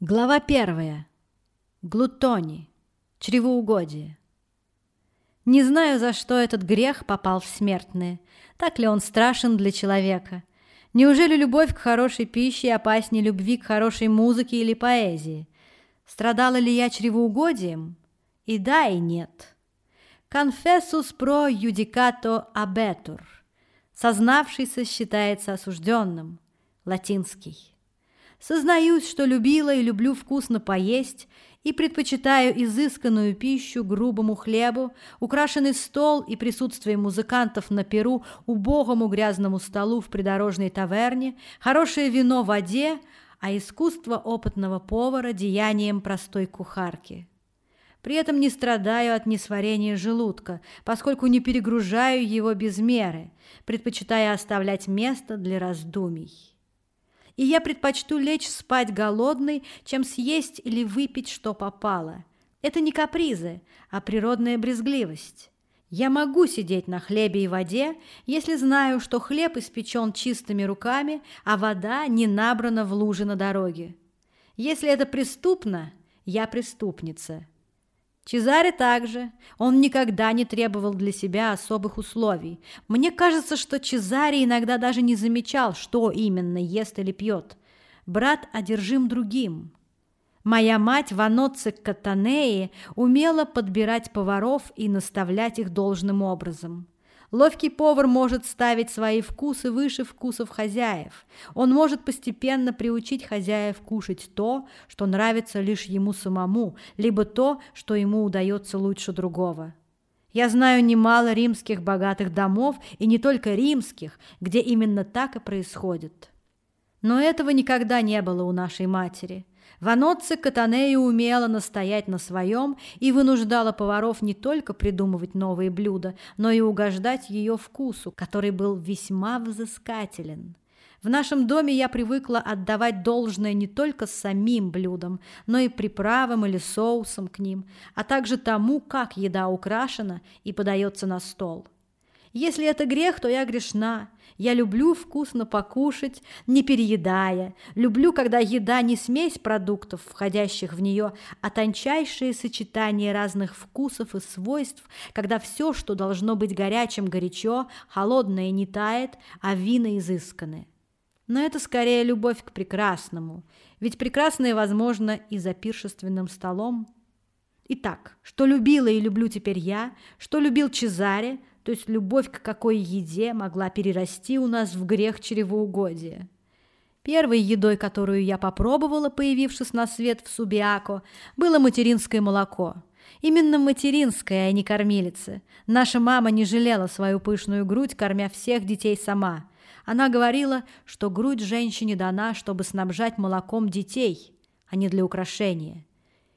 Глава первая. Глутони. Чревоугодие. Не знаю, за что этот грех попал в смертные. Так ли он страшен для человека? Неужели любовь к хорошей пище опаснее любви к хорошей музыке или поэзии? Страдала ли я чревоугодием? И да, и нет. Confessus pro judicato abetur. Сознавшийся считается осужденным. Латинский. Сознаюсь, что любила и люблю вкусно поесть и предпочитаю изысканную пищу грубому хлебу, украшенный стол и присутствие музыкантов на перу убогому грязному столу в придорожной таверне, хорошее вино в воде, а искусство опытного повара деянием простой кухарки. При этом не страдаю от несварения желудка, поскольку не перегружаю его без меры, предпочитая оставлять место для раздумий и я предпочту лечь спать голодной, чем съесть или выпить, что попало. Это не капризы, а природная брезгливость. Я могу сидеть на хлебе и воде, если знаю, что хлеб испечен чистыми руками, а вода не набрана в луже на дороге. Если это преступно, я преступница. Чезаре также. Он никогда не требовал для себя особых условий. Мне кажется, что Чезаре иногда даже не замечал, что именно ест или пьет. Брат одержим другим. Моя мать Ваноци Катанеи умела подбирать поваров и наставлять их должным образом. Ловкий повар может ставить свои вкусы выше вкусов хозяев. Он может постепенно приучить хозяев кушать то, что нравится лишь ему самому, либо то, что ему удается лучше другого. Я знаю немало римских богатых домов, и не только римских, где именно так и происходит. Но этого никогда не было у нашей матери – Ваноцци Катанея умела настоять на своем и вынуждала поваров не только придумывать новые блюда, но и угождать ее вкусу, который был весьма взыскателен. В нашем доме я привыкла отдавать должное не только самим блюдам, но и приправам или соусам к ним, а также тому, как еда украшена и подается на стол. Если это грех, то я грешна. Я люблю вкусно покушать, не переедая. Люблю, когда еда не смесь продуктов, входящих в нее, а тончайшее сочетание разных вкусов и свойств, когда все, что должно быть горячим, горячо, холодное не тает, а вина изысканы. Но это скорее любовь к прекрасному, ведь прекрасное возможно и за пиршественным столом. Итак, что любила и люблю теперь я, что любил Чезаре, то есть любовь к какой еде могла перерасти у нас в грех чревоугодия. Первой едой, которую я попробовала, появившись на свет в Субиако, было материнское молоко. Именно материнское, а не кормилица. Наша мама не жалела свою пышную грудь, кормя всех детей сама. Она говорила, что грудь женщине дана, чтобы снабжать молоком детей, а не для украшения.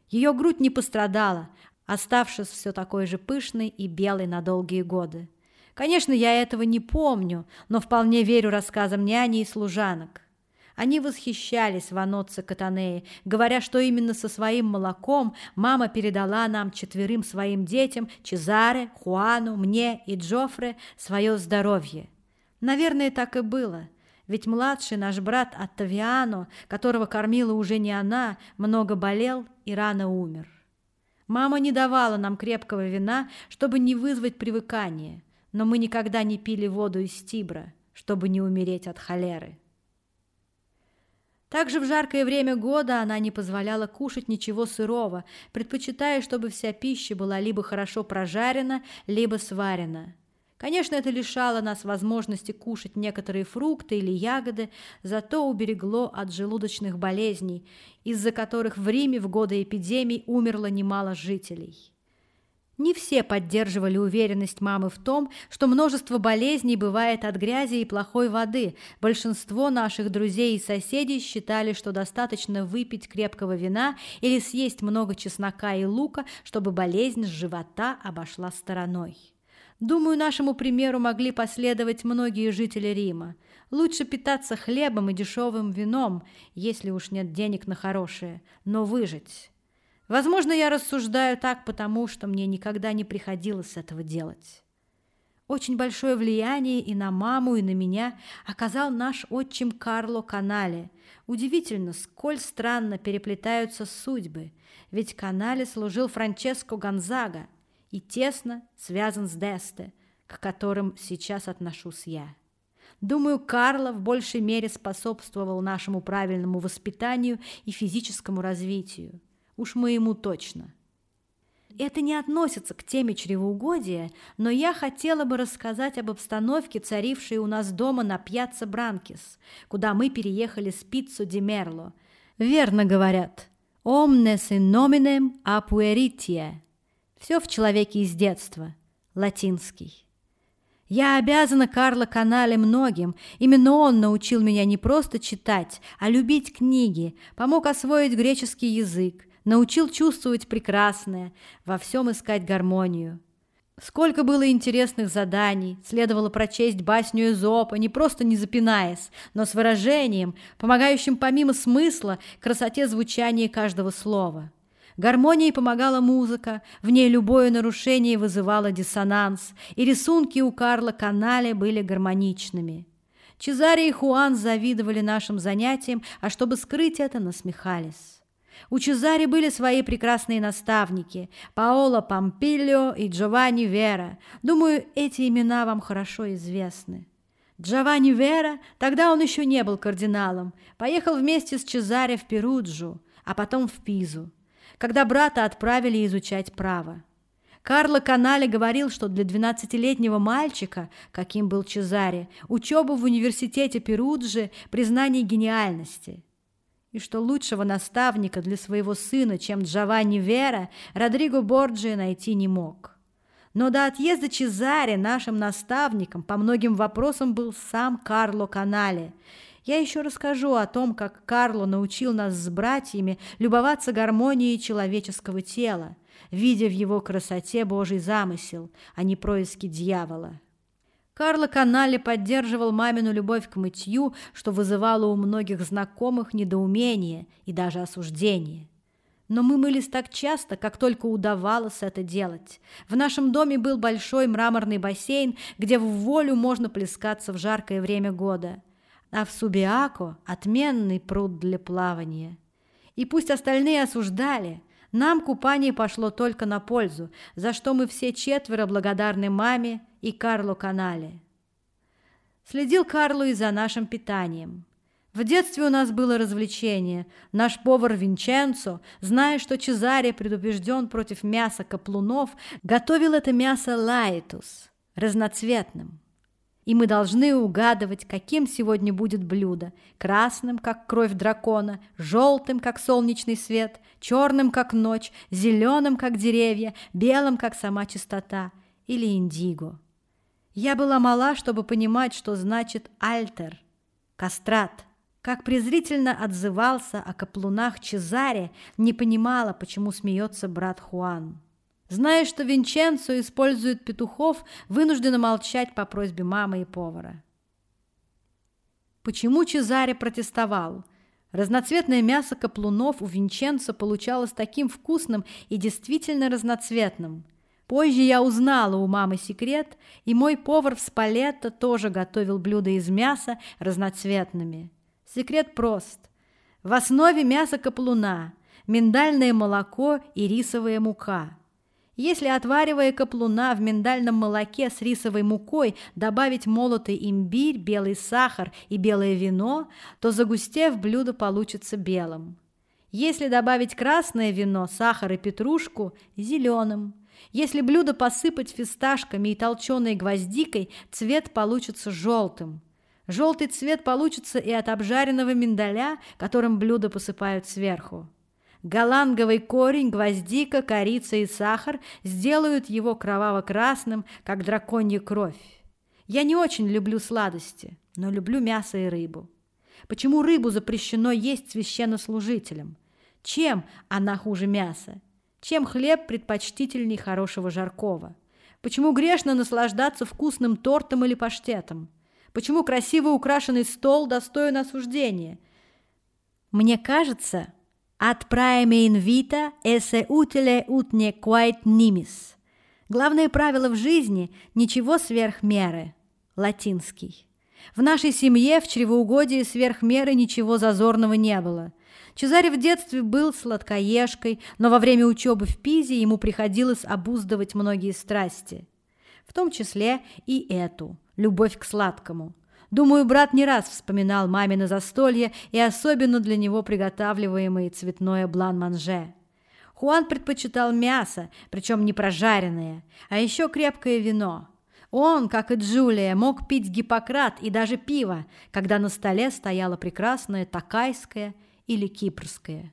Ее грудь не пострадала, оставшись все такой же пышной и белой на долгие годы. Конечно, я этого не помню, но вполне верю рассказам няни и служанок. Они восхищались Ваноцци Катанеи, говоря, что именно со своим молоком мама передала нам четверым своим детям, Чезаре, Хуану, мне и Джофре, свое здоровье. Наверное, так и было, ведь младший наш брат Оттавиано, которого кормила уже не она, много болел и рано умер. Мама не давала нам крепкого вина, чтобы не вызвать привыкание, но мы никогда не пили воду из Тибра, чтобы не умереть от холеры. Также в жаркое время года она не позволяла кушать ничего сырого, предпочитая, чтобы вся пища была либо хорошо прожарена, либо сварена. Конечно, это лишало нас возможности кушать некоторые фрукты или ягоды, зато уберегло от желудочных болезней, из-за которых в Риме в годы эпидемий умерло немало жителей. Не все поддерживали уверенность мамы в том, что множество болезней бывает от грязи и плохой воды. Большинство наших друзей и соседей считали, что достаточно выпить крепкого вина или съесть много чеснока и лука, чтобы болезнь с живота обошла стороной. Думаю, нашему примеру могли последовать многие жители Рима. Лучше питаться хлебом и дешевым вином, если уж нет денег на хорошее, но выжить. Возможно, я рассуждаю так, потому что мне никогда не приходилось этого делать. Очень большое влияние и на маму, и на меня оказал наш отчим Карло Канале. Удивительно, сколь странно переплетаются судьбы, ведь Канале служил Франческо Гонзага и тесно связан с Десте, к которым сейчас отношусь я. Думаю, Карло в большей мере способствовал нашему правильному воспитанию и физическому развитию. Уж мы ему точно – это не относится к теме чревоугодия, но я хотела бы рассказать об обстановке, царившей у нас дома на Пьяцца Бранкис, куда мы переехали с Пиццу ди Мерло. Верно говорят «Omnes in nominem apueritia» – «Все в человеке из детства» – латинский. Я обязана Карло Канале многим. Именно он научил меня не просто читать, а любить книги, помог освоить греческий язык, научил чувствовать прекрасное, во всем искать гармонию. Сколько было интересных заданий, следовало прочесть басню Эзопа, не просто не запинаясь, но с выражением, помогающим помимо смысла красоте звучания каждого слова. Гармонии помогала музыка, в ней любое нарушение вызывало диссонанс, и рисунки у Карла Канале были гармоничными. Чезаре и Хуан завидовали нашим занятиям, а чтобы скрыть это, насмехались. У Чезари были свои прекрасные наставники – Паоло Помпильо и Джованни Вера. Думаю, эти имена вам хорошо известны. Джованни Вера, тогда он еще не был кардиналом, поехал вместе с Чезаре в Перуджу, а потом в Пизу, когда брата отправили изучать право. Карло Канале говорил, что для 12-летнего мальчика, каким был Чезаре, учеба в университете Перуджи – признание гениальности – и что лучшего наставника для своего сына, чем Джованни Вера, Родриго Борджи найти не мог. Но до отъезда Чезаре нашим наставником по многим вопросам был сам Карло Канале. Я еще расскажу о том, как Карло научил нас с братьями любоваться гармонией человеческого тела, видя в его красоте Божий замысел, а не происки дьявола. Карло Канале поддерживал мамину любовь к мытью, что вызывало у многих знакомых недоумение и даже осуждение. Но мы мылись так часто, как только удавалось это делать. В нашем доме был большой мраморный бассейн, где в волю можно плескаться в жаркое время года. А в Субиако отменный пруд для плавания. И пусть остальные осуждали, нам купание пошло только на пользу, за что мы все четверо благодарны маме и Карлу Канале. Следил Карлу и за нашим питанием. В детстве у нас было развлечение. Наш повар Винченцо, зная, что Чезаре предупрежден против мяса каплунов, готовил это мясо лайтус, разноцветным. И мы должны угадывать, каким сегодня будет блюдо. Красным, как кровь дракона, желтым, как солнечный свет, черным, как ночь, зеленым, как деревья, белым, как сама чистота, или индиго. Я была мала, чтобы понимать, что значит «альтер», «кастрат». Как презрительно отзывался о каплунах Чезаре, не понимала, почему смеется брат Хуан. Зная, что Винченцо использует петухов, вынуждена молчать по просьбе мамы и повара. Почему Чезаре протестовал? Разноцветное мясо каплунов у Винченцо получалось таким вкусным и действительно разноцветным. Позже я узнала у мамы секрет, и мой повар в Спалетто тоже готовил блюда из мяса разноцветными. Секрет прост. В основе мяса каплуна, миндальное молоко и рисовая мука – если, отваривая каплуна в миндальном молоке с рисовой мукой, добавить молотый имбирь, белый сахар и белое вино, то загустев, блюдо получится белым. Если добавить красное вино, сахар и петрушку – зеленым. Если блюдо посыпать фисташками и толченой гвоздикой, цвет получится желтым. Желтый цвет получится и от обжаренного миндаля, которым блюдо посыпают сверху. Голландговый корень, гвоздика, корица и сахар сделают его кроваво-красным, как драконья кровь. Я не очень люблю сладости, но люблю мясо и рыбу. Почему рыбу запрещено есть священнослужителям? Чем она хуже мяса? Чем хлеб предпочтительней хорошего жаркого? Почему грешно наслаждаться вкусным тортом или паштетом? Почему красиво украшенный стол достоин осуждения? Мне кажется, Praeme invita esse utile ut nequait nimis. Главное правило в жизни – ничего сверх меры. Латинский. В нашей семье в чревоугодии сверх меры ничего зазорного не было. Чезарь в детстве был сладкоежкой, но во время учебы в Пизе ему приходилось обуздывать многие страсти, в том числе и эту – любовь к сладкому. Думаю, брат не раз вспоминал мамино застолье и особенно для него приготавливаемое цветное блан-манже. Хуан предпочитал мясо, причем не прожаренное, а еще крепкое вино. Он, как и Джулия, мог пить гиппократ и даже пиво, когда на столе стояло прекрасное такайское или кипрское.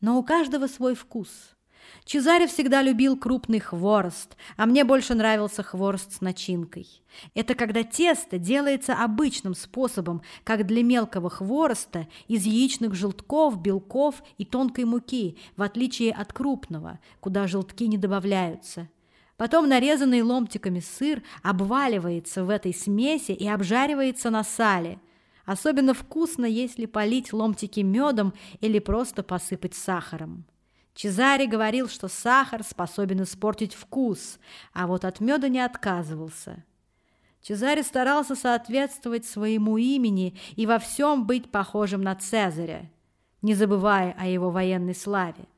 Но у каждого свой вкус. Чезаре всегда любил крупный хворост, а мне больше нравился хворост с начинкой. Это когда тесто делается обычным способом, как для мелкого хвороста, из яичных желтков, белков и тонкой муки, в отличие от крупного, куда желтки не добавляются. Потом нарезанный ломтиками сыр обваливается в этой смеси и обжаривается на сале – Особенно вкусно, если полить ломтики медом или просто посыпать сахаром. Чезаре говорил, что сахар способен испортить вкус, а вот от меда не отказывался. Чезаре старался соответствовать своему имени и во всем быть похожим на Цезаря, не забывая о его военной славе.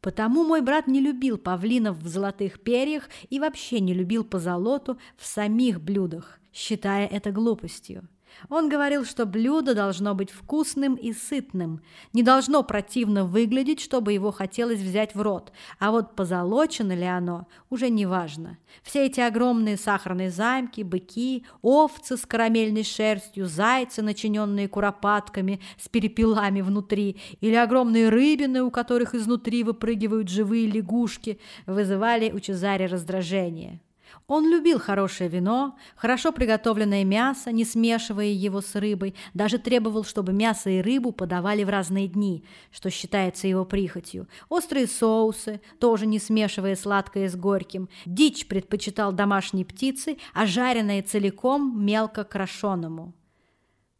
Потому мой брат не любил павлинов в золотых перьях и вообще не любил позолоту в самих блюдах, считая это глупостью. Он говорил, что блюдо должно быть вкусным и сытным, не должно противно выглядеть, чтобы его хотелось взять в рот, а вот позолочено ли оно, уже не важно. Все эти огромные сахарные замки, быки, овцы с карамельной шерстью, зайцы, начиненные куропатками с перепелами внутри, или огромные рыбины, у которых изнутри выпрыгивают живые лягушки, вызывали у Чезаре раздражение. Он любил хорошее вино, хорошо приготовленное мясо, не смешивая его с рыбой, даже требовал, чтобы мясо и рыбу подавали в разные дни, что считается его прихотью. Острые соусы, тоже не смешивая сладкое с горьким. Дичь предпочитал домашней птицы, а жареное целиком мелко крошеному.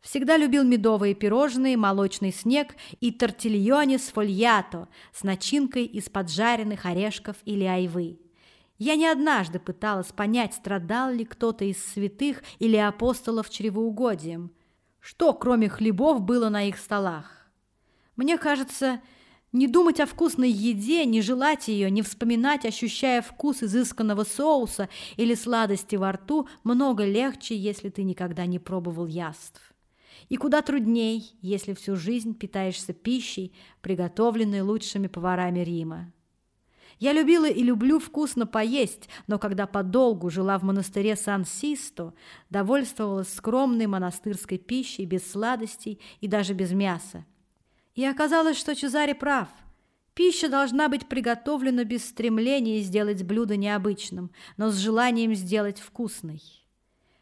Всегда любил медовые пирожные, молочный снег и тортильоне с фольято с начинкой из поджаренных орешков или айвы. Я не однажды пыталась понять, страдал ли кто-то из святых или апостолов чревоугодием. Что, кроме хлебов, было на их столах? Мне кажется, не думать о вкусной еде, не желать ее, не вспоминать, ощущая вкус изысканного соуса или сладости во рту, много легче, если ты никогда не пробовал яств. И куда трудней, если всю жизнь питаешься пищей, приготовленной лучшими поварами Рима. Я любила и люблю вкусно поесть, но когда подолгу жила в монастыре Сан-Систо, довольствовалась скромной монастырской пищей без сладостей и даже без мяса. И оказалось, что Чезаре прав. Пища должна быть приготовлена без стремления сделать блюдо необычным, но с желанием сделать вкусной.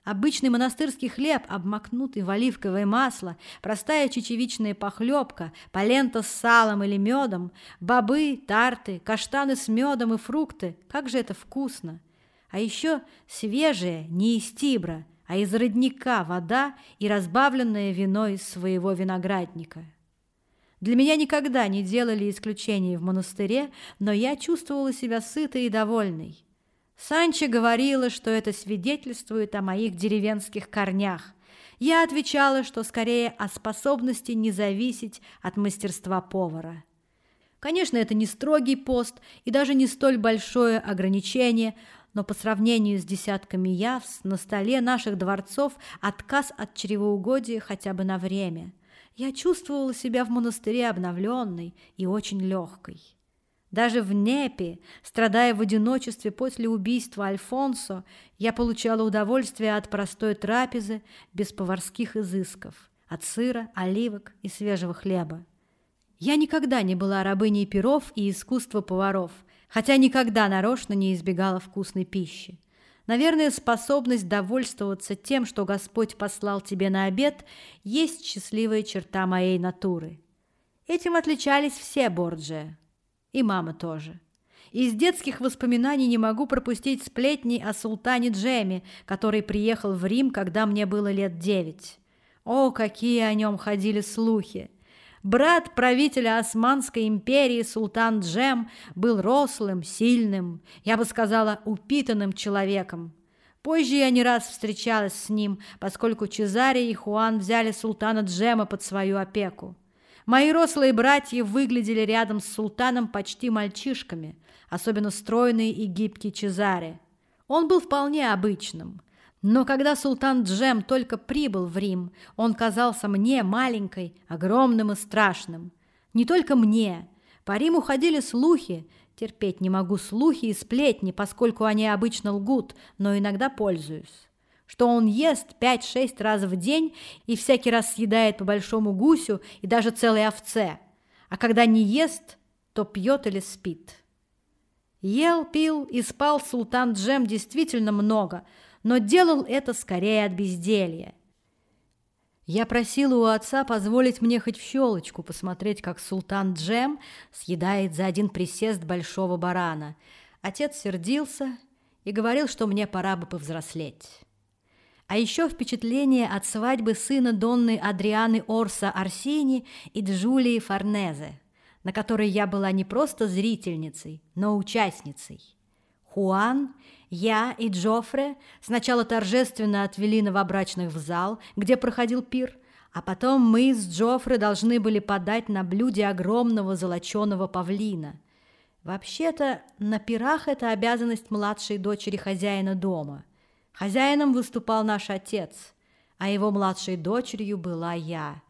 Обычный монастырский хлеб, обмакнутый в оливковое масло, простая чечевичная похлебка, полента с салом или медом, бобы, тарты, каштаны с медом и фрукты. Как же это вкусно! А еще свежая, не из тибра, а из родника вода и разбавленное вино из своего виноградника. Для меня никогда не делали исключений в монастыре, но я чувствовала себя сытой и довольной. Санчо говорила, что это свидетельствует о моих деревенских корнях. Я отвечала, что скорее о способности не зависеть от мастерства повара. Конечно, это не строгий пост и даже не столь большое ограничение, но по сравнению с десятками явств на столе наших дворцов отказ от чревоугодия хотя бы на время. Я чувствовала себя в монастыре обновленной и очень легкой. Даже в Непе, страдая в одиночестве после убийства Альфонсо, я получала удовольствие от простой трапезы без поварских изысков, от сыра, оливок и свежего хлеба. Я никогда не была рабыней перов и искусства поваров, хотя никогда нарочно не избегала вкусной пищи. Наверное, способность довольствоваться тем, что Господь послал тебе на обед, есть счастливая черта моей натуры. Этим отличались все Борджия. И мама тоже. Из детских воспоминаний не могу пропустить сплетни о султане Джеме, который приехал в Рим, когда мне было лет девять. О, какие о нем ходили слухи! Брат правителя Османской империи Султан Джем был рослым, сильным, я бы сказала, упитанным человеком. Позже я не раз встречалась с ним, поскольку Чезаре и Хуан взяли султана Джема под свою опеку. Мои рослые братья выглядели рядом с султаном почти мальчишками, особенно стройный и гибкий Чезаре. Он был вполне обычным. Но когда султан Джем только прибыл в Рим, он казался мне маленькой, огромным и страшным. Не только мне. По Риму ходили слухи, терпеть не могу слухи и сплетни, поскольку они обычно лгут, но иногда пользуюсь. Что он ест пять-шесть раз в день и всякий раз съедает по большому гусю и даже целой овце, а когда не ест, то пьет или спит. Ел, пил и спал султан Джем действительно много – но делал это скорее от безделья. Я просила у отца позволить мне хоть в щелочку посмотреть, как султан Джем съедает за один присест большого барана. Отец сердился и говорил, что мне пора бы повзрослеть. А еще впечатление от свадьбы сына Донны Адрианы Орса Арсини и Джулии Форнезе, на которой я была не просто зрительницей, но участницей. Хуан я и Джоффре сначала торжественно отвели новобрачных в зал, где проходил пир, а потом мы с Джоффре должны были подать на блюде огромного золоченого павлина. Вообще-то на пирах это обязанность младшей дочери хозяина дома. Хозяином выступал наш отец, а его младшей дочерью была я.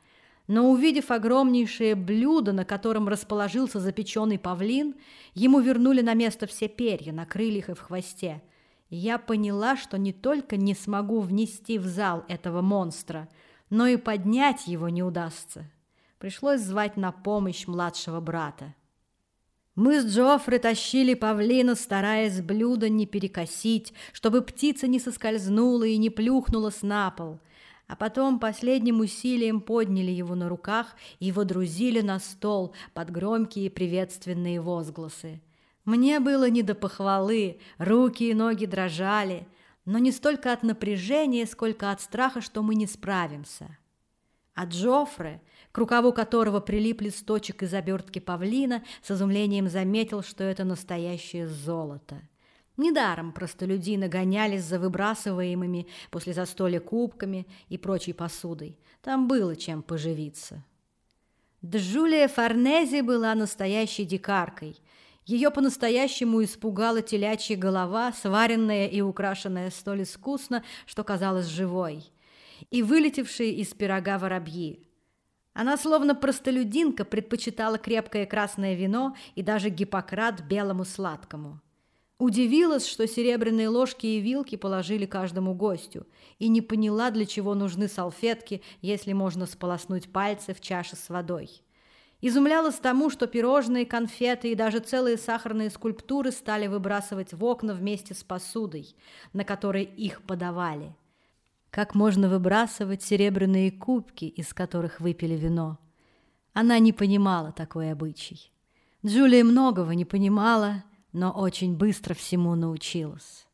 Но увидев огромнейшее блюдо, на котором расположился запеченный павлин, ему вернули на место все перья на крыльях и в хвосте – я поняла, что не только не смогу внести в зал этого монстра, но и поднять его не удастся. Пришлось звать на помощь младшего брата. Мы с Джоффри тащили павлина, стараясь блюдо не перекосить, чтобы птица не соскользнула и не плюхнулась на пол, а потом последним усилием подняли его на руках и водрузили на стол под громкие приветственные возгласы. Мне было не до похвалы, руки и ноги дрожали, но не столько от напряжения, сколько от страха, что мы не справимся. А Джоффре, к рукаву которого прилип листочек из обертки павлина, с изумлением заметил, что это настоящее золото. Недаром простолюдины гонялись за выбрасываемыми после застолья кубками и прочей посудой. Там было чем поживиться. Джулия Форнези была настоящей дикаркой – ее по-настоящему испугала телячья голова, сваренная и украшенная столь искусно, что казалась живой, и вылетевшие из пирога воробьи. Она, словно простолюдинка, предпочитала крепкое красное вино и даже Гиппократ белому сладкому. Удивилась, что серебряные ложки и вилки положили каждому гостю, и не поняла, для чего нужны салфетки, если можно сполоснуть пальцы в чаше с водой. Изумлялась тому, что пирожные, конфеты и даже целые сахарные скульптуры стали выбрасывать в окна вместе с посудой, на которой их подавали. Как можно выбрасывать серебряные кубки, из которых выпили вино? Она не понимала такой обычай. Джулия многого не понимала, но очень быстро всему научилась.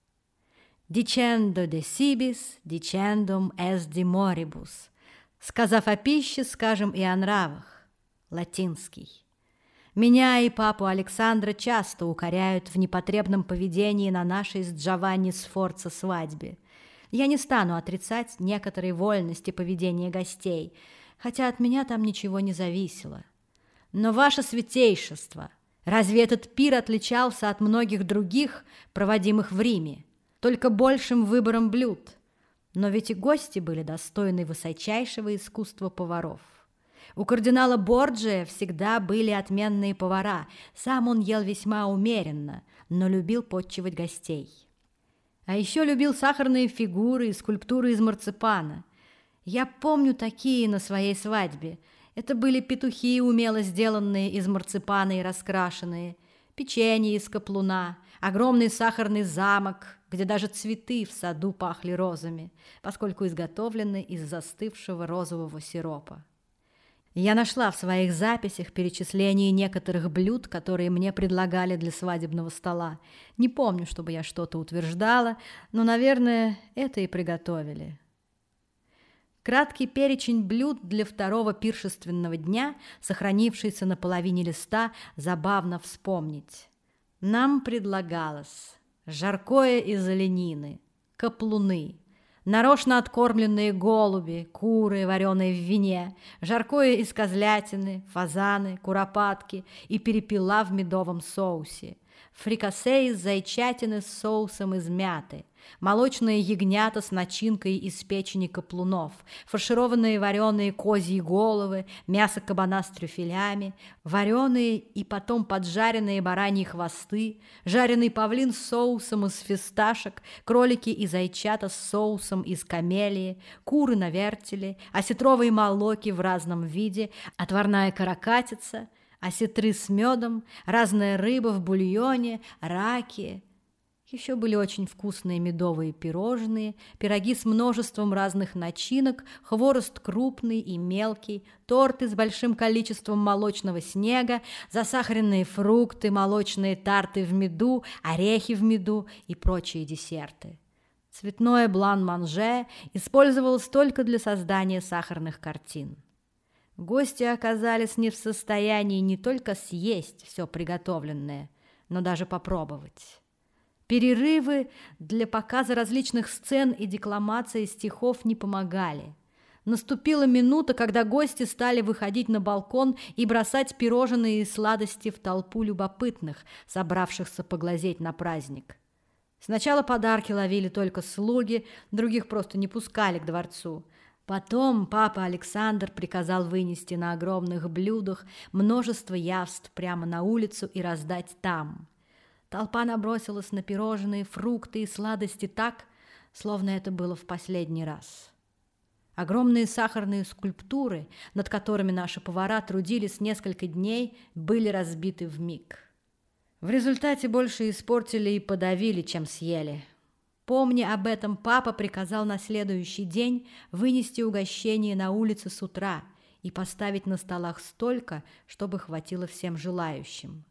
«Dicendo de sibis, dicendum es de moribus», сказав о пище, скажем и о нравах латинский. Меня и папу Александра часто укоряют в непотребном поведении на нашей с Джованни Сфорца свадьбе. Я не стану отрицать некоторые вольности поведения гостей, хотя от меня там ничего не зависело. Но ваше святейшество, разве этот пир отличался от многих других, проводимых в Риме, только большим выбором блюд? Но ведь и гости были достойны высочайшего искусства поваров. У кардинала Борджия всегда были отменные повара. Сам он ел весьма умеренно, но любил подчивать гостей. А еще любил сахарные фигуры и скульптуры из марципана. Я помню такие на своей свадьбе. Это были петухи, умело сделанные из марципана и раскрашенные, печенье из каплуна, огромный сахарный замок, где даже цветы в саду пахли розами, поскольку изготовлены из застывшего розового сиропа. Я нашла в своих записях перечисление некоторых блюд, которые мне предлагали для свадебного стола. Не помню, чтобы я что-то утверждала, но, наверное, это и приготовили. Краткий перечень блюд для второго пиршественного дня, сохранившийся на половине листа, забавно вспомнить. Нам предлагалось жаркое из оленины, каплуны, нарочно откормленные голуби, куры, вареные в вине, жаркое из козлятины, фазаны, куропатки и перепела в медовом соусе, фрикасе из зайчатины с соусом из мяты, молочные ягнята с начинкой из печени каплунов, фаршированные вареные козьи головы, мясо кабана с трюфелями, вареные и потом поджаренные бараньи хвосты, жареный павлин с соусом из фисташек, кролики и зайчата с соусом из камелии, куры на вертеле, осетровые молоки в разном виде, отварная каракатица, осетры с медом, разная рыба в бульоне, раки – еще были очень вкусные медовые пирожные, пироги с множеством разных начинок, хворост крупный и мелкий, торты с большим количеством молочного снега, засахаренные фрукты, молочные тарты в меду, орехи в меду и прочие десерты. Цветное блан-манже использовалось только для создания сахарных картин. Гости оказались не в состоянии не только съесть все приготовленное, но даже попробовать. Перерывы для показа различных сцен и декламации стихов не помогали. Наступила минута, когда гости стали выходить на балкон и бросать пирожные и сладости в толпу любопытных, собравшихся поглазеть на праздник. Сначала подарки ловили только слуги, других просто не пускали к дворцу. Потом папа Александр приказал вынести на огромных блюдах множество явств прямо на улицу и раздать там – Толпа набросилась на пирожные, фрукты и сладости так, словно это было в последний раз. Огромные сахарные скульптуры, над которыми наши повара трудились несколько дней, были разбиты в миг. В результате больше испортили и подавили, чем съели. Помня об этом, папа приказал на следующий день вынести угощение на улице с утра и поставить на столах столько, чтобы хватило всем желающим.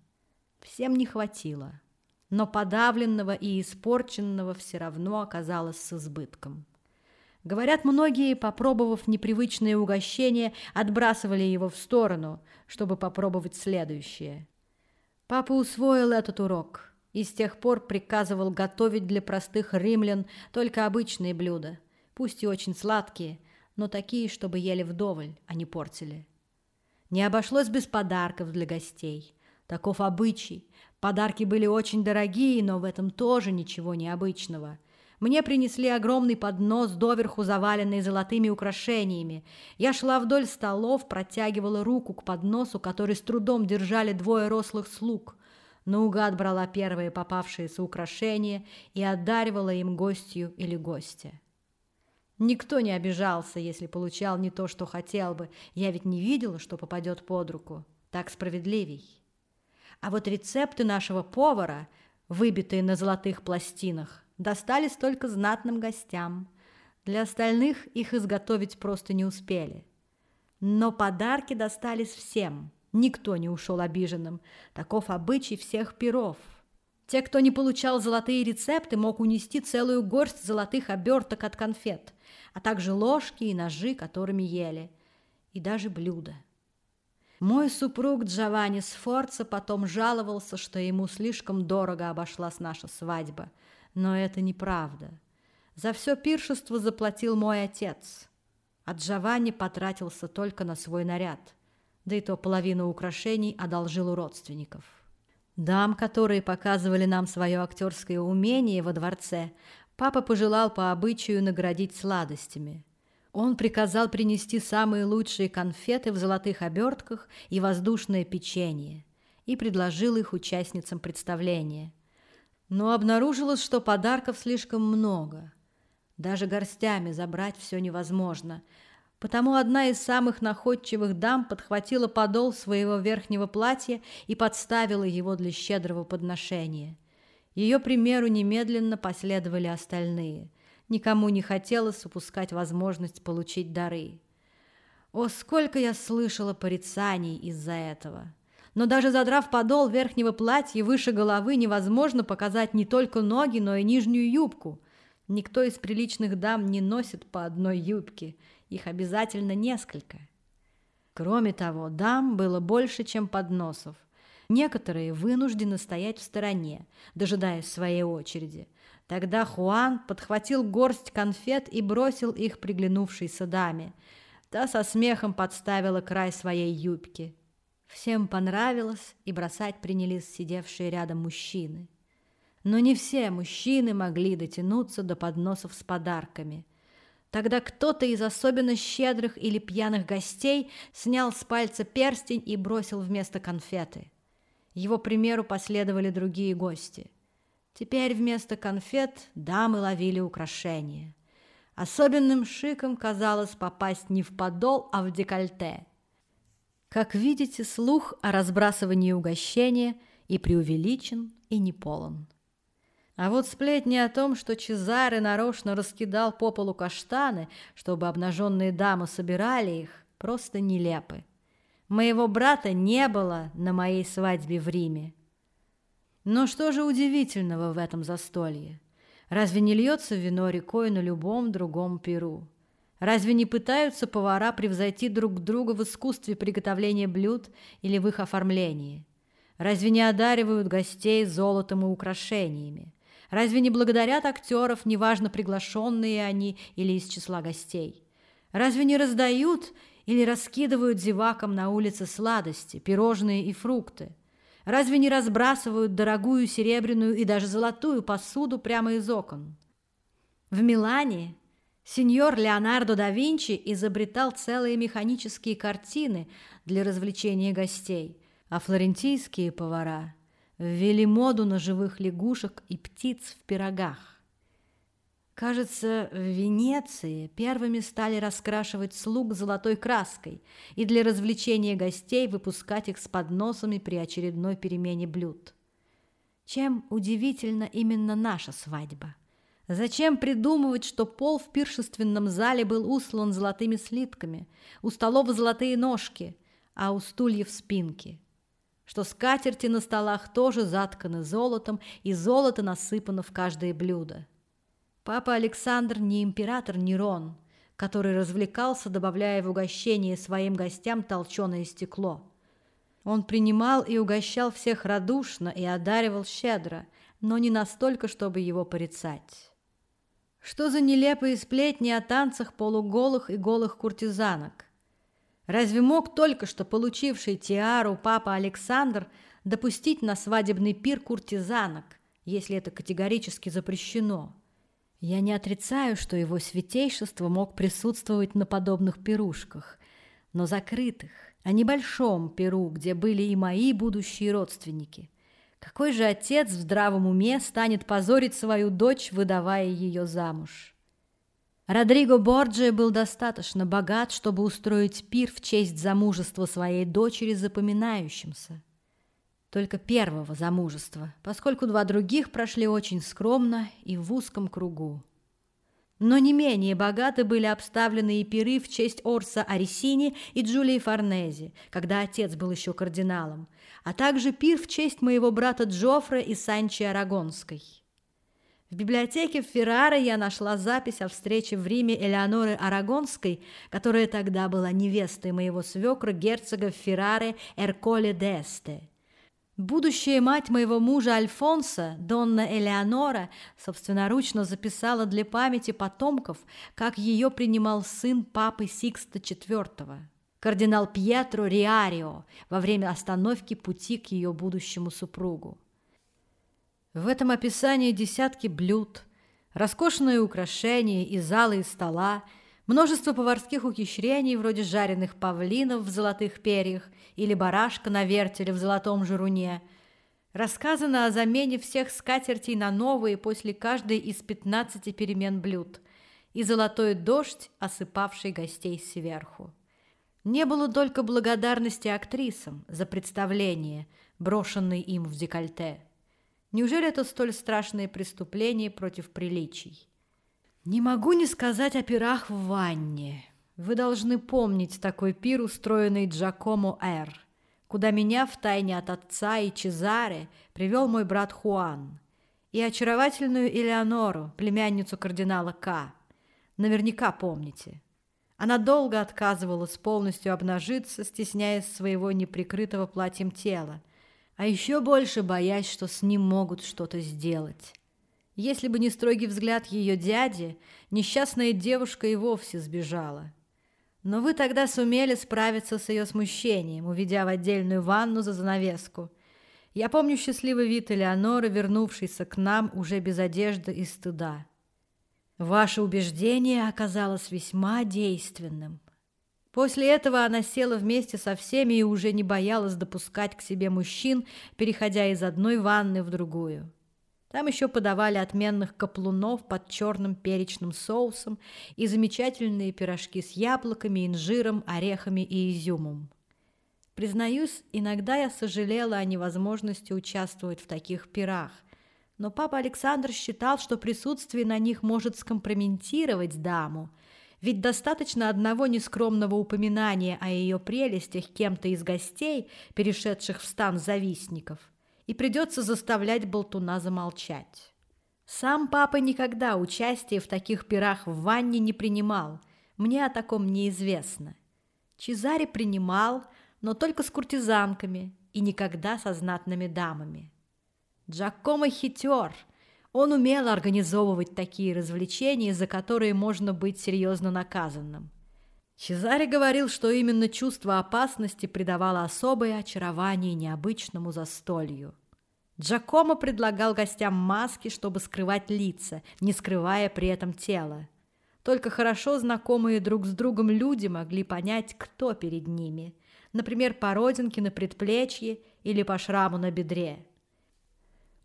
Всем не хватило но подавленного и испорченного все равно оказалось с избытком. Говорят, многие, попробовав непривычное угощение, отбрасывали его в сторону, чтобы попробовать следующее. Папа усвоил этот урок и с тех пор приказывал готовить для простых римлян только обычные блюда, пусть и очень сладкие, но такие, чтобы ели вдоволь, а не портили. Не обошлось без подарков для гостей. Таков обычай, Подарки были очень дорогие, но в этом тоже ничего необычного. Мне принесли огромный поднос, доверху заваленный золотыми украшениями. Я шла вдоль столов, протягивала руку к подносу, который с трудом держали двое рослых слуг. Наугад брала первые попавшиеся украшения и одаривала им гостью или гостя. Никто не обижался, если получал не то, что хотел бы. Я ведь не видела, что попадет под руку. Так справедливей. А вот рецепты нашего повара, выбитые на золотых пластинах, достались только знатным гостям. Для остальных их изготовить просто не успели. Но подарки достались всем. Никто не ушел обиженным. Таков обычай всех перов. Те, кто не получал золотые рецепты, мог унести целую горсть золотых оберток от конфет, а также ложки и ножи, которыми ели, и даже блюда. Мой супруг Джованни Сфорца потом жаловался, что ему слишком дорого обошлась наша свадьба. Но это неправда. За все пиршество заплатил мой отец. А Джованни потратился только на свой наряд. Да и то половину украшений одолжил у родственников. Дам, которые показывали нам свое актерское умение во дворце, папа пожелал по обычаю наградить сладостями – он приказал принести самые лучшие конфеты в золотых обертках и воздушное печенье и предложил их участницам представления. Но обнаружилось, что подарков слишком много. Даже горстями забрать все невозможно. Потому одна из самых находчивых дам подхватила подол своего верхнего платья и подставила его для щедрого подношения. Ее примеру немедленно последовали остальные – Никому не хотелось упускать возможность получить дары. О, сколько я слышала порицаний из-за этого! Но даже задрав подол верхнего платья выше головы, невозможно показать не только ноги, но и нижнюю юбку. Никто из приличных дам не носит по одной юбке, их обязательно несколько. Кроме того, дам было больше, чем подносов. Некоторые вынуждены стоять в стороне, дожидаясь своей очереди. Тогда Хуан подхватил горсть конфет и бросил их приглянувшейся даме. Та со смехом подставила край своей юбки. Всем понравилось, и бросать принялись сидевшие рядом мужчины. Но не все мужчины могли дотянуться до подносов с подарками. Тогда кто-то из особенно щедрых или пьяных гостей снял с пальца перстень и бросил вместо конфеты. Его примеру последовали другие гости. Теперь вместо конфет дамы ловили украшения. Особенным шиком казалось попасть не в подол, а в декольте. Как видите, слух о разбрасывании угощения и преувеличен, и не полон. А вот сплетни о том, что Чезаре нарочно раскидал по полу каштаны, чтобы обнаженные дамы собирали их, просто нелепы. Моего брата не было на моей свадьбе в Риме. Но что же удивительного в этом застолье? Разве не льется вино рекой на любом другом перу? Разве не пытаются повара превзойти друг друга в искусстве приготовления блюд или в их оформлении? Разве не одаривают гостей золотом и украшениями? Разве не благодарят актеров, неважно, приглашенные они или из числа гостей? Разве не раздают или раскидывают зевакам на улице сладости, пирожные и фрукты? Разве не разбрасывают дорогую серебряную и даже золотую посуду прямо из окон? В Милане сеньор Леонардо да Винчи изобретал целые механические картины для развлечения гостей, а флорентийские повара ввели моду на живых лягушек и птиц в пирогах. Кажется, в Венеции первыми стали раскрашивать слуг золотой краской и для развлечения гостей выпускать их с подносами при очередной перемене блюд. Чем удивительна именно наша свадьба? Зачем придумывать, что пол в пиршественном зале был услан золотыми слитками, у столов золотые ножки, а у стульев спинки? Что скатерти на столах тоже затканы золотом, и золото насыпано в каждое блюдо. Папа Александр не император Нерон, который развлекался, добавляя в угощение своим гостям толченое стекло. Он принимал и угощал всех радушно и одаривал щедро, но не настолько, чтобы его порицать. Что за нелепые сплетни о танцах полуголых и голых куртизанок? Разве мог только что получивший тиару папа Александр допустить на свадебный пир куртизанок, если это категорически запрещено? Я не отрицаю, что его святейшество мог присутствовать на подобных пирушках, но закрытых, а небольшом пиру, где были и мои будущие родственники. Какой же отец в здравом уме станет позорить свою дочь, выдавая ее замуж? Родриго Борджи был достаточно богат, чтобы устроить пир в честь замужества своей дочери запоминающимся. Только первого замужества, поскольку два других прошли очень скромно и в узком кругу. Но не менее богаты были обставлены и пиры в честь Орса Арисини и Джулии Форнези, когда отец был еще кардиналом, а также пир в честь моего брата Джоффре и Санчи Арагонской. В библиотеке в Ферраре я нашла запись о встрече в Риме Элеоноры Арагонской, которая тогда была невестой моего свекра герцога Ферраре Эрколе д'Эсте. Будущая мать моего мужа Альфонса, Донна Элеонора, собственноручно записала для памяти потомков, как ее принимал сын папы Сикста IV, кардинал Пьетро Риарио, во время остановки пути к ее будущему супругу. В этом описании десятки блюд, роскошные украшения и залы и стола, множество поварских ухищрений вроде жареных павлинов в золотых перьях или барашка на вертеле в золотом жируне. Рассказано о замене всех скатертей на новые после каждой из пятнадцати перемен блюд и золотой дождь, осыпавший гостей сверху. Не было только благодарности актрисам за представление, брошенное им в декольте. Неужели это столь страшное преступление против приличий? Не могу не сказать о пирах в ванне. Вы должны помнить такой пир, устроенный Джакомо Р., куда меня втайне от отца и Чезаре привел мой брат Хуан, и очаровательную Элеонору, племянницу кардинала К. Наверняка помните. Она долго отказывалась полностью обнажиться, стесняясь своего неприкрытого платьем тела, а еще больше боясь, что с ним могут что-то сделать. Если бы не строгий взгляд ее дяди, несчастная девушка и вовсе сбежала. Но вы тогда сумели справиться с ее смущением, уведя в отдельную ванну за занавеску. Я помню счастливый вид Элеоноры, вернувшейся к нам уже без одежды и стыда. Ваше убеждение оказалось весьма действенным. После этого она села вместе со всеми и уже не боялась допускать к себе мужчин, переходя из одной ванны в другую. Там еще подавали отменных каплунов под черным перечным соусом и замечательные пирожки с яблоками, инжиром, орехами и изюмом. Признаюсь, иногда я сожалела о невозможности участвовать в таких пирах, но папа Александр считал, что присутствие на них может скомпрометировать даму, ведь достаточно одного нескромного упоминания о ее прелестях кем-то из гостей, перешедших в стан завистников, и придется заставлять болтуна замолчать. Сам папа никогда участия в таких пирах в ванне не принимал, мне о таком неизвестно. Чезаре принимал, но только с куртизанками и никогда со знатными дамами. Джакомо хитер. Он умел организовывать такие развлечения, за которые можно быть серьезно наказанным. Чезаре говорил, что именно чувство опасности придавало особое очарование необычному застолью. Джакомо предлагал гостям маски, чтобы скрывать лица, не скрывая при этом тело. Только хорошо знакомые друг с другом люди могли понять, кто перед ними. Например, по родинке на предплечье или по шраму на бедре.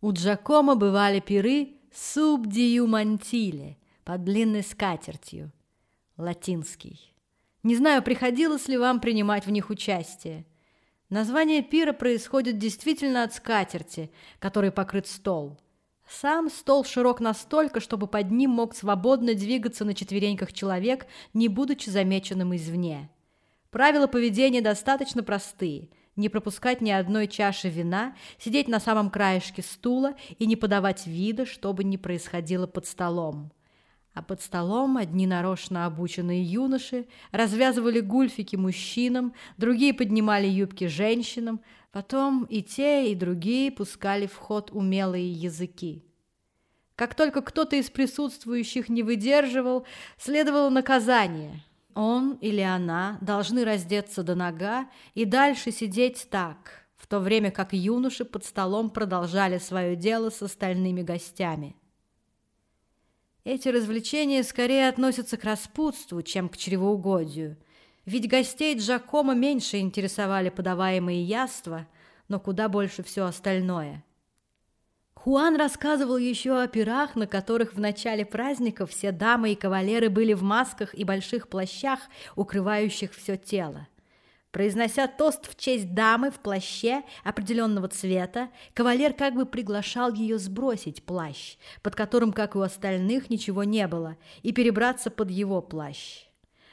У Джакомо бывали пиры «субдию мантиле» под длинной скатертью, латинский. Не знаю, приходилось ли вам принимать в них участие. Название пира происходит действительно от скатерти, которой покрыт стол. Сам стол широк настолько, чтобы под ним мог свободно двигаться на четвереньках человек, не будучи замеченным извне. Правила поведения достаточно простые – не пропускать ни одной чаши вина, сидеть на самом краешке стула и не подавать вида, что бы ни происходило под столом. А под столом одни нарочно обученные юноши развязывали гульфики мужчинам, другие поднимали юбки женщинам, потом и те, и другие пускали в ход умелые языки. Как только кто-то из присутствующих не выдерживал, следовало наказание – он или она должны раздеться до нога и дальше сидеть так, в то время как юноши под столом продолжали свое дело с остальными гостями. Эти развлечения скорее относятся к распутству, чем к чревоугодию, ведь гостей Джакома меньше интересовали подаваемые яства, но куда больше все остальное – Хуан рассказывал еще о пирах, на которых в начале праздников все дамы и кавалеры были в масках и больших плащах, укрывающих все тело. Произнося тост в честь дамы в плаще определенного цвета, кавалер как бы приглашал ее сбросить плащ, под которым, как и у остальных, ничего не было, и перебраться под его плащ.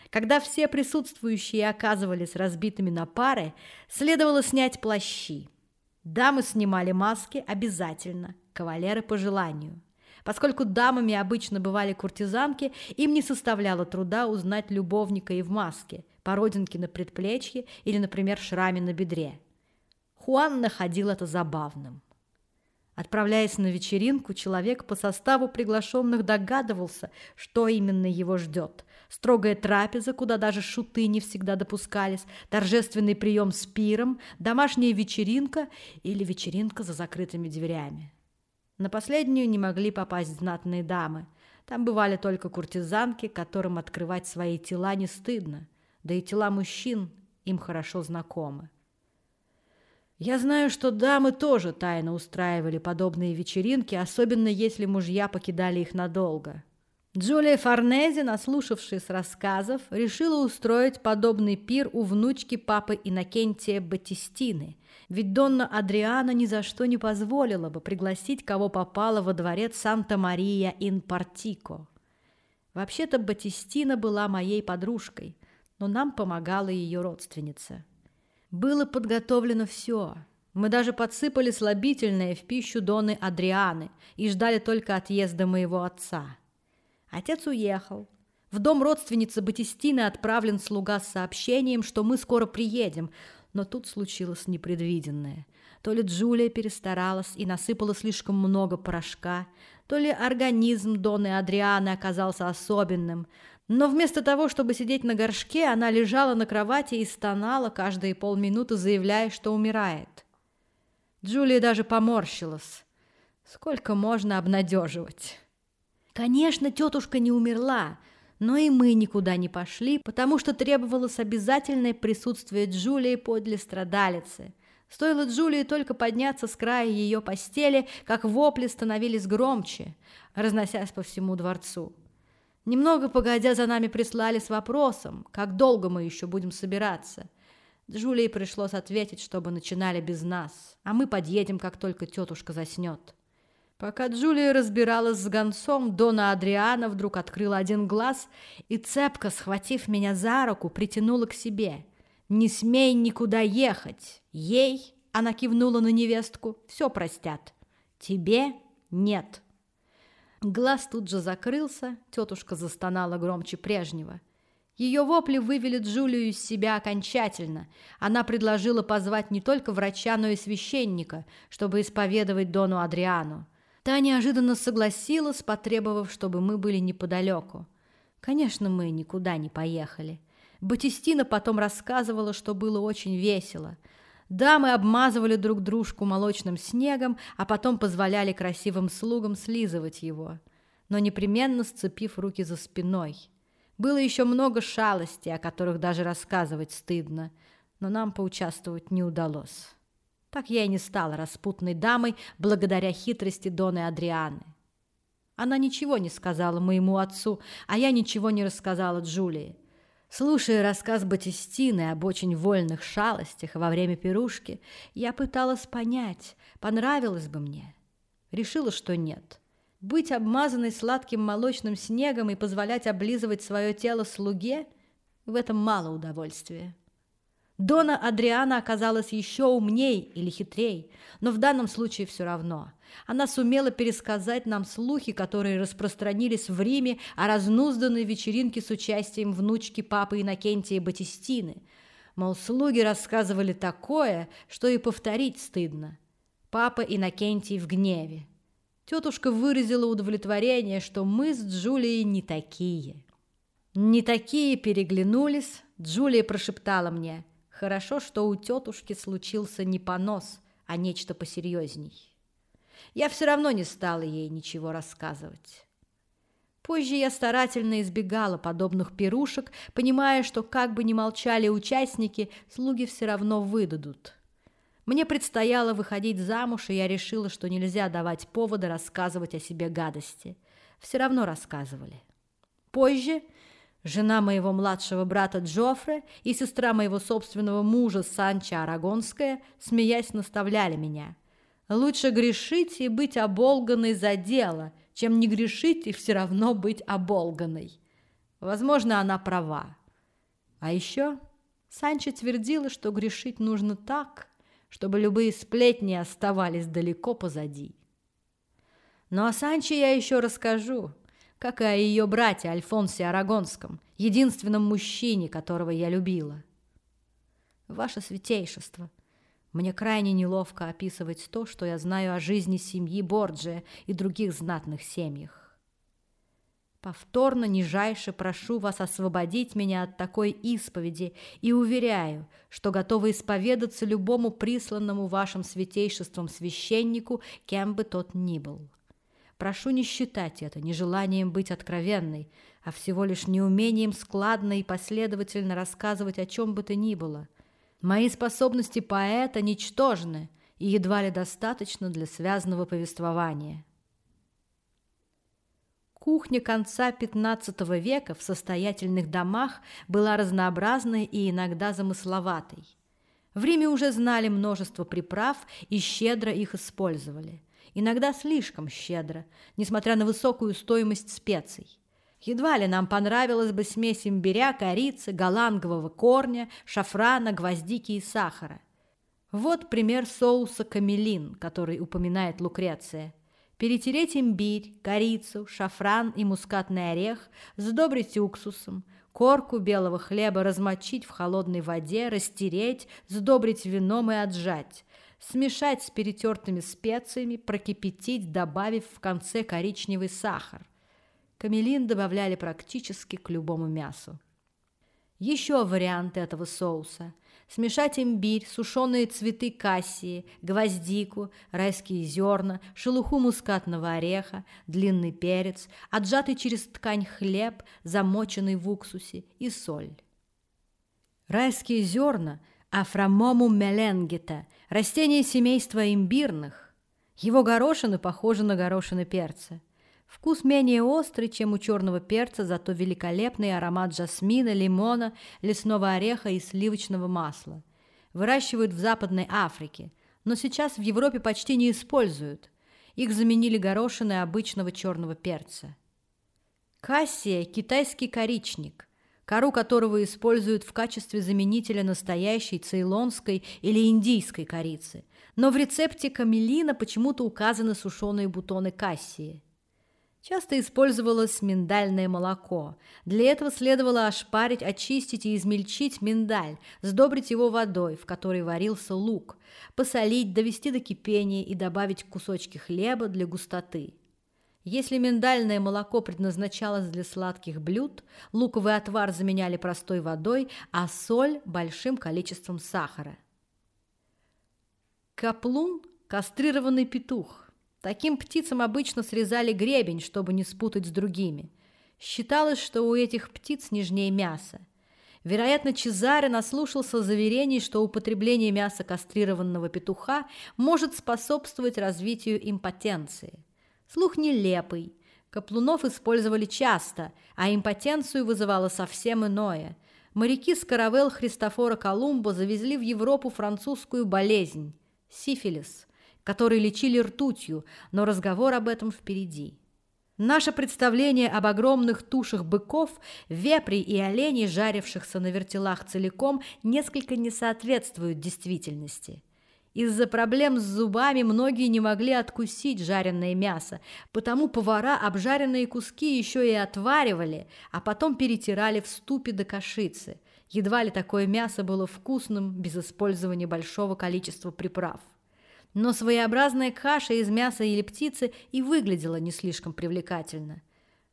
Когда все присутствующие оказывались разбитыми на пары, следовало снять плащи. Дамы снимали маски обязательно, кавалеры по желанию. Поскольку дамами обычно бывали куртизанки, им не составляло труда узнать любовника и в маске, по родинке на предплечье или, например, шраме на бедре. Хуан находил это забавным. Отправляясь на вечеринку, человек по составу приглашенных догадывался, что именно его ждет строгая трапеза, куда даже шуты не всегда допускались, торжественный прием с пиром, домашняя вечеринка или вечеринка за закрытыми дверями. На последнюю не могли попасть знатные дамы. Там бывали только куртизанки, которым открывать свои тела не стыдно, да и тела мужчин им хорошо знакомы. Я знаю, что дамы тоже тайно устраивали подобные вечеринки, особенно если мужья покидали их надолго. Джулия Форнези, наслушавшись рассказов, решила устроить подобный пир у внучки папы Иннокентия Батистины, ведь Донна Адриана ни за что не позволила бы пригласить кого попало во дворец Санта-Мария-ин-Партико. Вообще-то Батистина была моей подружкой, но нам помогала ее родственница. Было подготовлено все. Мы даже подсыпали слабительное в пищу Донны Адрианы и ждали только отъезда моего отца. Отец уехал. В дом родственницы Батистины отправлен слуга с сообщением, что мы скоро приедем, но тут случилось непредвиденное. То ли Джулия перестаралась и насыпала слишком много порошка, то ли организм Доны Адрианы оказался особенным, но вместо того, чтобы сидеть на горшке, она лежала на кровати и стонала каждые полминуты, заявляя, что умирает. Джулия даже поморщилась. Сколько можно обнадеживать? Конечно, тетушка не умерла, но и мы никуда не пошли, потому что требовалось обязательное присутствие Джулии подле страдалицы. Стоило Джулии только подняться с края ее постели, как вопли становились громче, разносясь по всему дворцу. Немного погодя за нами прислали с вопросом, как долго мы еще будем собираться. Джулии пришлось ответить, чтобы начинали без нас, а мы подъедем, как только тетушка заснет. Пока Джулия разбиралась с гонцом, Дона Адриана вдруг открыла один глаз и, цепко схватив меня за руку, притянула к себе. «Не смей никуда ехать! Ей, — она кивнула на невестку, — все простят. Тебе нет». Глаз тут же закрылся, тетушка застонала громче прежнего. Ее вопли вывели Джулию из себя окончательно. Она предложила позвать не только врача, но и священника, чтобы исповедовать Дону Адриану. Та неожиданно согласилась, потребовав, чтобы мы были неподалеку. Конечно, мы никуда не поехали. Батистина потом рассказывала, что было очень весело. Дамы обмазывали друг дружку молочным снегом, а потом позволяли красивым слугам слизывать его, но непременно сцепив руки за спиной. Было еще много шалостей, о которых даже рассказывать стыдно, но нам поучаствовать не удалось. Так я и не стала распутной дамой благодаря хитрости Доны Адрианы. Она ничего не сказала моему отцу, а я ничего не рассказала Джулии. Слушая рассказ Батистины об очень вольных шалостях во время пирушки, я пыталась понять, понравилось бы мне. Решила, что нет. Быть обмазанной сладким молочным снегом и позволять облизывать свое тело слуге – в этом мало удовольствия. Дона Адриана оказалась еще умней или хитрей, но в данном случае все равно. Она сумела пересказать нам слухи, которые распространились в Риме о разнузданной вечеринке с участием внучки папы Иннокентия Батистины. Мол, слуги рассказывали такое, что и повторить стыдно. Папа Иннокентий в гневе. Тетушка выразила удовлетворение, что мы с Джулией не такие. Не такие переглянулись. Джулия прошептала мне – Хорошо, что у тетушки случился не понос, а нечто посерьезней. Я все равно не стала ей ничего рассказывать. Позже я старательно избегала подобных пирушек, понимая, что как бы ни молчали участники, слуги все равно выдадут. Мне предстояло выходить замуж, и я решила, что нельзя давать повода рассказывать о себе гадости. Все равно рассказывали. Позже Жена моего младшего брата Джоффре и сестра моего собственного мужа Санча Арагонская, смеясь, наставляли меня. Лучше грешить и быть оболганной за дело, чем не грешить и все равно быть оболганной. Возможно, она права. А еще Санчо твердила, что грешить нужно так, чтобы любые сплетни оставались далеко позади. Но о Санче я еще расскажу – как и о ее брате Альфонсе Арагонском, единственном мужчине, которого я любила. Ваше святейшество, мне крайне неловко описывать то, что я знаю о жизни семьи Борджия и других знатных семьях. Повторно нижайше прошу вас освободить меня от такой исповеди и уверяю, что готова исповедаться любому присланному вашим святейшеством священнику, кем бы тот ни был. Прошу не считать это нежеланием быть откровенной, а всего лишь неумением складно и последовательно рассказывать о чем бы то ни было. Мои способности поэта ничтожны и едва ли достаточно для связанного повествования. Кухня конца XV века в состоятельных домах была разнообразной и иногда замысловатой. В Риме уже знали множество приправ и щедро их использовали – иногда слишком щедро, несмотря на высокую стоимость специй. Едва ли нам понравилась бы смесь имбиря, корицы, голландгового корня, шафрана, гвоздики и сахара. Вот пример соуса камелин, который упоминает Лукреция. Перетереть имбирь, корицу, шафран и мускатный орех, сдобрить уксусом, корку белого хлеба размочить в холодной воде, растереть, сдобрить вином и отжать, смешать с перетертыми специями, прокипятить, добавив в конце коричневый сахар. Камелин добавляли практически к любому мясу. Еще варианты этого соуса. Смешать имбирь, сушеные цветы кассии, гвоздику, райские зерна, шелуху мускатного ореха, длинный перец, отжатый через ткань хлеб, замоченный в уксусе и соль. Райские зерна – афрамому меленгета, растение семейства имбирных. Его горошины похожи на горошины перца – Вкус менее острый, чем у черного перца, зато великолепный аромат жасмина, лимона, лесного ореха и сливочного масла. Выращивают в Западной Африке, но сейчас в Европе почти не используют. Их заменили горошины обычного черного перца. Кассия – китайский коричник, кору которого используют в качестве заменителя настоящей цейлонской или индийской корицы. Но в рецепте камелина почему-то указаны сушеные бутоны кассии – Часто использовалось миндальное молоко. Для этого следовало ошпарить, очистить и измельчить миндаль, сдобрить его водой, в которой варился лук, посолить, довести до кипения и добавить кусочки хлеба для густоты. Если миндальное молоко предназначалось для сладких блюд, луковый отвар заменяли простой водой, а соль – большим количеством сахара. Каплун – кастрированный петух – Таким птицам обычно срезали гребень, чтобы не спутать с другими. Считалось, что у этих птиц нежнее мяса. Вероятно, Чезаре наслушался заверений, что употребление мяса кастрированного петуха может способствовать развитию импотенции. Слух нелепый. Каплунов использовали часто, а импотенцию вызывало совсем иное. Моряки с каравелл Христофора Колумба завезли в Европу французскую болезнь – сифилис – которые лечили ртутью, но разговор об этом впереди. Наше представление об огромных тушах быков, вепрей и оленей, жарившихся на вертелах целиком, несколько не соответствует действительности. Из-за проблем с зубами многие не могли откусить жареное мясо, потому повара обжаренные куски еще и отваривали, а потом перетирали в ступе до кашицы. Едва ли такое мясо было вкусным без использования большого количества приправ но своеобразная каша из мяса или птицы и выглядела не слишком привлекательно.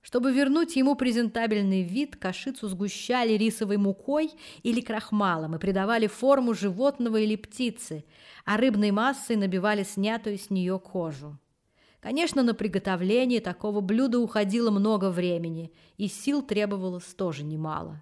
Чтобы вернуть ему презентабельный вид, кашицу сгущали рисовой мукой или крахмалом и придавали форму животного или птицы, а рыбной массой набивали снятую с нее кожу. Конечно, на приготовление такого блюда уходило много времени, и сил требовалось тоже немало.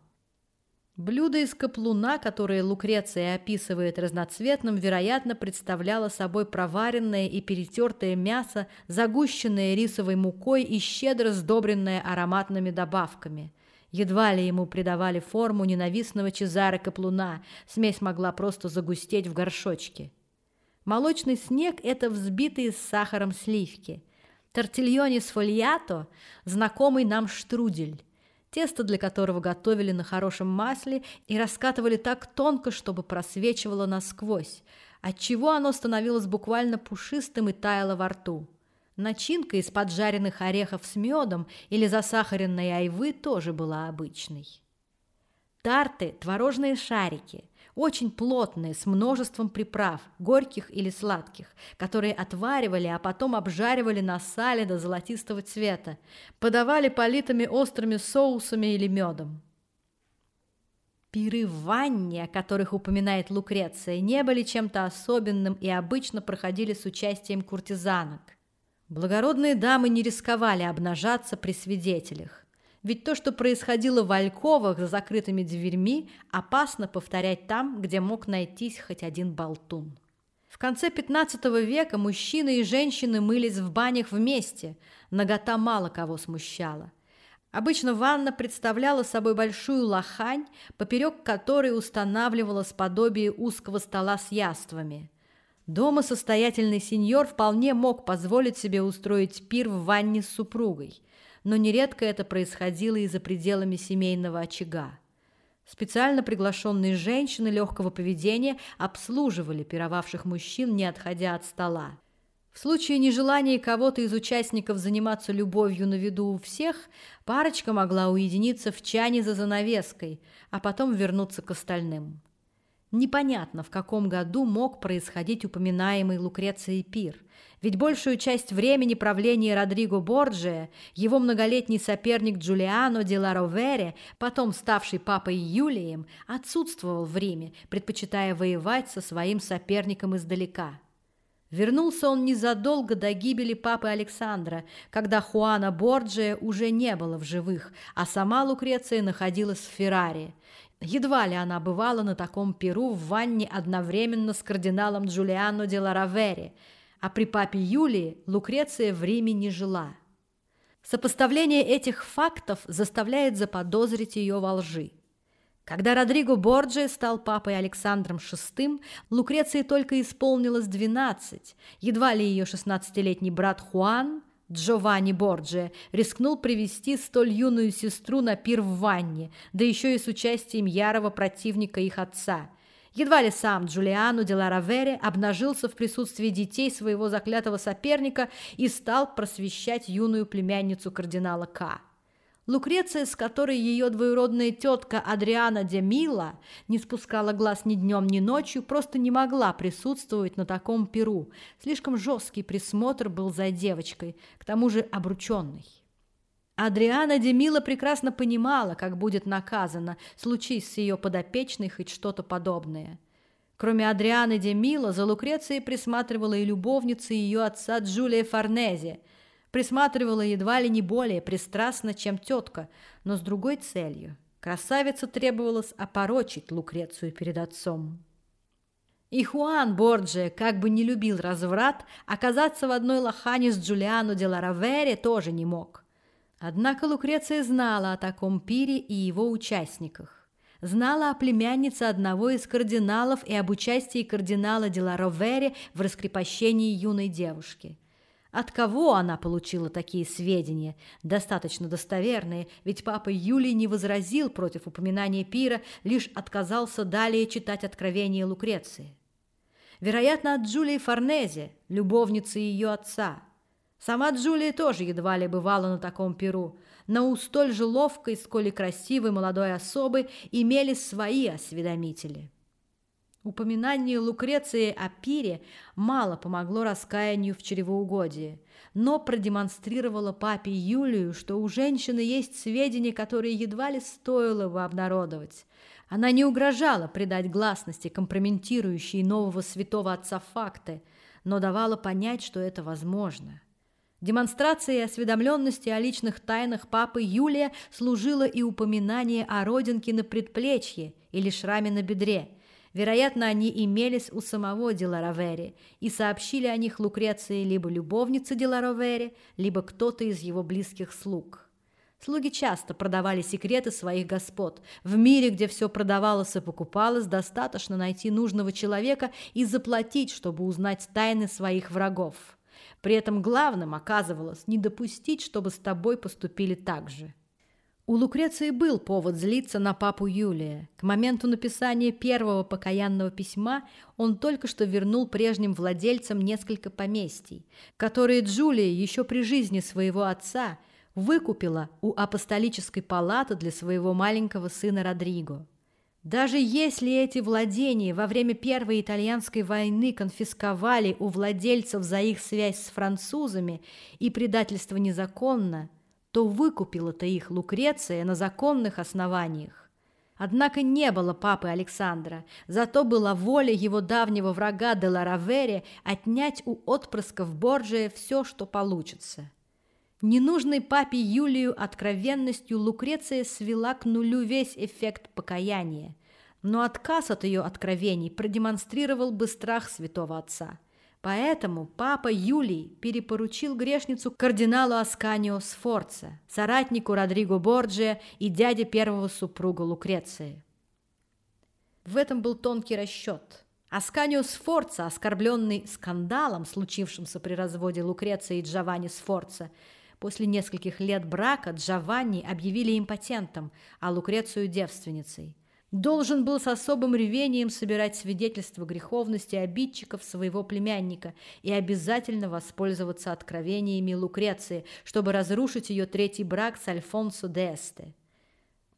Блюдо из каплуна, которое Лукреция описывает разноцветным, вероятно, представляло собой проваренное и перетертое мясо, загущенное рисовой мукой и щедро сдобренное ароматными добавками. Едва ли ему придавали форму ненавистного Чезаре каплуна, смесь могла просто загустеть в горшочке. Молочный снег – это взбитые с сахаром сливки. Тортильони с фольято – знакомый нам штрудель тесто для которого готовили на хорошем масле и раскатывали так тонко, чтобы просвечивало насквозь, отчего оно становилось буквально пушистым и таяло во рту. Начинка из поджаренных орехов с медом или засахаренной айвы тоже была обычной. Тарты – творожные шарики – очень плотные, с множеством приправ, горьких или сладких, которые отваривали, а потом обжаривали на сале до золотистого цвета, подавали политыми острыми соусами или медом. Пиры в ванне, о которых упоминает Лукреция, не были чем-то особенным и обычно проходили с участием куртизанок. Благородные дамы не рисковали обнажаться при свидетелях. Ведь то, что происходило в Альковах за закрытыми дверьми, опасно повторять там, где мог найтись хоть один болтун. В конце XV века мужчины и женщины мылись в банях вместе, нагота мало кого смущала. Обычно ванна представляла собой большую лохань, поперек которой устанавливалось подобие узкого стола с яствами. Дома состоятельный сеньор вполне мог позволить себе устроить пир в ванне с супругой – но нередко это происходило и за пределами семейного очага. Специально приглашенные женщины легкого поведения обслуживали пировавших мужчин, не отходя от стола. В случае нежелания кого-то из участников заниматься любовью на виду у всех, парочка могла уединиться в чане за занавеской, а потом вернуться к остальным. Непонятно, в каком году мог происходить упоминаемый Лукрецией пир, ведь большую часть времени правления Родриго Борджия его многолетний соперник Джулиано де ла Ровере, потом ставший папой Юлием, отсутствовал в Риме, предпочитая воевать со своим соперником издалека – Вернулся он незадолго до гибели папы Александра, когда Хуана Борджия уже не было в живых, а сама Лукреция находилась в Феррари. Едва ли она бывала на таком перу в ванне одновременно с кардиналом Джулиано де Ларавери, а при папе Юлии Лукреция в Риме не жила. Сопоставление этих фактов заставляет заподозрить ее во лжи. Когда Родриго Борджи стал папой Александром VI, Лукреции только исполнилось 12. Едва ли ее 16-летний брат Хуан, Джованни Борджи, рискнул привести столь юную сестру на пир в ванне, да еще и с участием ярого противника их отца. Едва ли сам Джулиано де Ларавере обнажился в присутствии детей своего заклятого соперника и стал просвещать юную племянницу кардинала К. Лукреция, с которой ее двоюродная тетка Адриана де Мила не спускала глаз ни днем, ни ночью, просто не могла присутствовать на таком перу. Слишком жесткий присмотр был за девочкой, к тому же обрученной. Адриана де Мила прекрасно понимала, как будет наказана, случись с ее подопечной хоть что-то подобное. Кроме Адрианы де Мила, за Лукрецией присматривала и любовница ее отца Джулия Форнези – присматривала едва ли не более пристрастно, чем тетка, но с другой целью. Красавица требовалось опорочить Лукрецию перед отцом. И Хуан Борджи, как бы не любил разврат, оказаться в одной лохане с Джулиано де Ларавере тоже не мог. Однако Лукреция знала о таком пире и его участниках. Знала о племяннице одного из кардиналов и об участии кардинала де Ларавере в раскрепощении юной девушки – от кого она получила такие сведения, достаточно достоверные, ведь папа Юлий не возразил против упоминания пира, лишь отказался далее читать откровения Лукреции. Вероятно, от Джулии Форнезе, любовницы ее отца. Сама Джулия тоже едва ли бывала на таком пиру, но у столь же ловкой, сколь и красивой молодой особы имелись свои осведомители. Упоминание Лукреции о пире мало помогло раскаянию в чревоугодии, но продемонстрировало папе Юлию, что у женщины есть сведения, которые едва ли стоило бы обнародовать. Она не угрожала придать гласности компрометирующие нового святого отца факты, но давала понять, что это возможно. Демонстрацией осведомленности о личных тайнах папы Юлия служило и упоминание о родинке на предплечье или шраме на бедре – Вероятно, они имелись у самого Деларовери и сообщили о них Лукреции либо любовнице Деларовери, либо кто-то из его близких слуг. Слуги часто продавали секреты своих господ. В мире, где все продавалось и покупалось, достаточно найти нужного человека и заплатить, чтобы узнать тайны своих врагов. При этом главным оказывалось не допустить, чтобы с тобой поступили так же. У Лукреции был повод злиться на папу Юлия. К моменту написания первого покаянного письма он только что вернул прежним владельцам несколько поместий, которые Джулия еще при жизни своего отца выкупила у апостолической палаты для своего маленького сына Родриго. Даже если эти владения во время Первой итальянской войны конфисковали у владельцев за их связь с французами и предательство незаконно – то выкупила-то их Лукреция на законных основаниях. Однако не было папы Александра, зато была воля его давнего врага де Ларавере отнять у отпрысков Борджия все, что получится. Ненужной папе Юлию откровенностью Лукреция свела к нулю весь эффект покаяния, но отказ от ее откровений продемонстрировал бы страх святого отца – Поэтому папа Юлий перепоручил грешницу кардиналу Асканио Сфорца, соратнику Родриго Борджия и дяде первого супруга Лукреции. В этом был тонкий расчет. Асканио Сфорца, оскорбленный скандалом, случившимся при разводе Лукреции и Джованни Сфорца, после нескольких лет брака Джованни объявили импотентом, а Лукрецию – девственницей – должен был с особым ревением собирать свидетельства греховности обидчиков своего племянника и обязательно воспользоваться откровениями Лукреции, чтобы разрушить ее третий брак с Альфонсо де Эсте.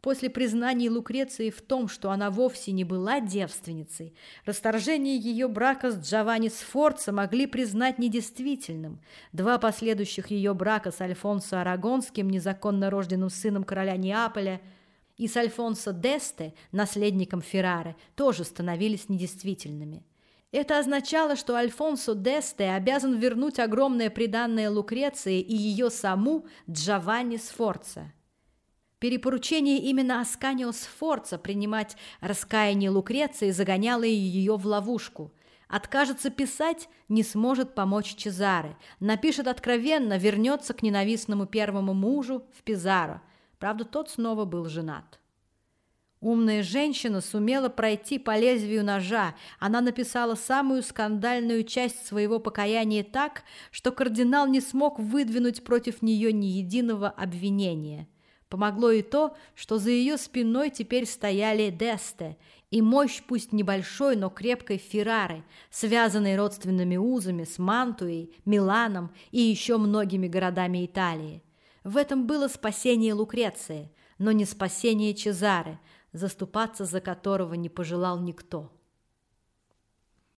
После признаний Лукреции в том, что она вовсе не была девственницей, расторжение ее брака с Джованни Сфорца могли признать недействительным. Два последующих ее брака с Альфонсо Арагонским, незаконно рожденным сыном короля Неаполя, и с Альфонсо Десте, наследником Феррары, тоже становились недействительными. Это означало, что Альфонсо Десте обязан вернуть огромное приданное Лукреции и ее саму Джованни Сфорца. Перепоручение именно Асканио Сфорца принимать раскаяние Лукреции загоняло ее в ловушку. Откажется писать, не сможет помочь Чезаре. Напишет откровенно, вернется к ненавистному первому мужу в Пизаро. Правда, тот снова был женат. Умная женщина сумела пройти по лезвию ножа. Она написала самую скандальную часть своего покаяния так, что кардинал не смог выдвинуть против нее ни единого обвинения – Помогло и то, что за ее спиной теперь стояли Десте и мощь пусть небольшой, но крепкой Феррары, связанной родственными узами с Мантуей, Миланом и еще многими городами Италии. В этом было спасение Лукреции, но не спасение Чезары, заступаться за которого не пожелал никто.